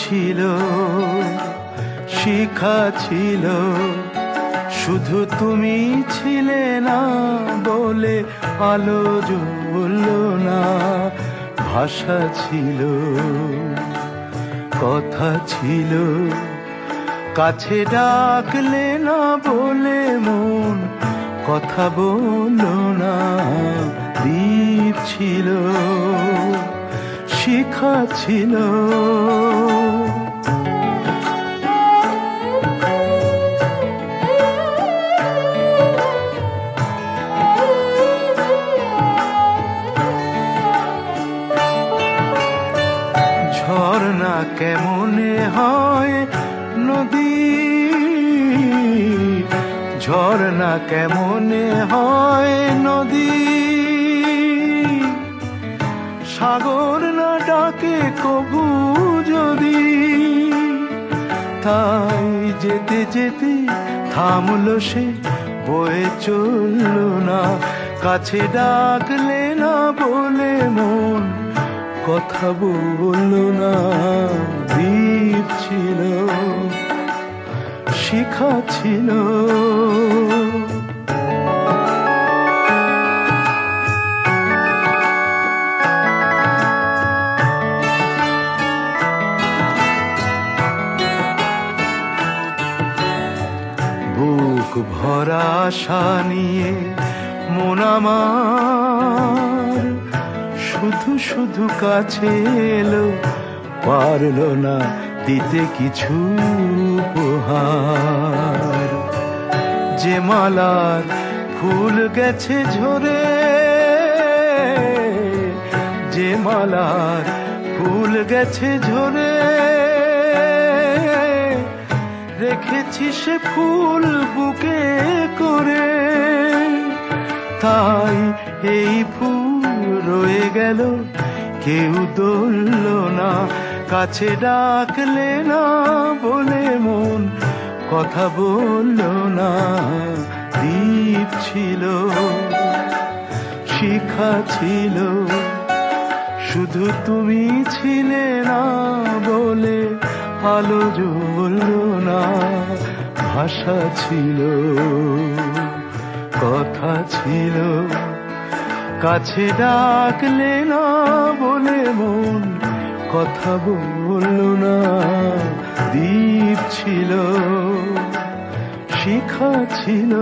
ছিল, শিখা ছিল, শুধু তুমি ছিলে না বলে আলো জ্বলল না, ভাষা ছিল, কথা ছিল, কাছে ডাকলে না বলে মন, কথা বলল না দ্বীপ ছিল। শিখা ছিল। ঝর্ণা কেমনে হয় নদী? ঝর্ণা কেমনে হয় নদী? সাগর না ডাকে কবু যদি? তাই যেতে যেতে থামলো সে, বয়ে চলল না। কাছে ডাকলে না বলে মন, কথা বলল না দ্বীপ ছিল, শিখা ছিল। ভরা আশা নিয়ে মন আমার শুধু শুধু কাছে এলো, পারল না দিতে কিছু উপহার। যে মালার ফুল গেছে ঝরে, যে মালার ফুল গেছে ঝরে রেখেছি সে ফুল বুকে করে। তাই এই ফুল রয়ে গেল, কেউ দোলল না, কাছে ডাকলে না বলে মন, কথা বলল না দ্বীপ ছিল, শিখা ছিল, শুধু তুমি ছিলে না বলে আলো জ্বলল না, ভাষা ছিল, কথা ছিল। কাছে ডাকলে না বলে মন, কথা বলল না, দ্বীপ ছিল, শিখা ছিল।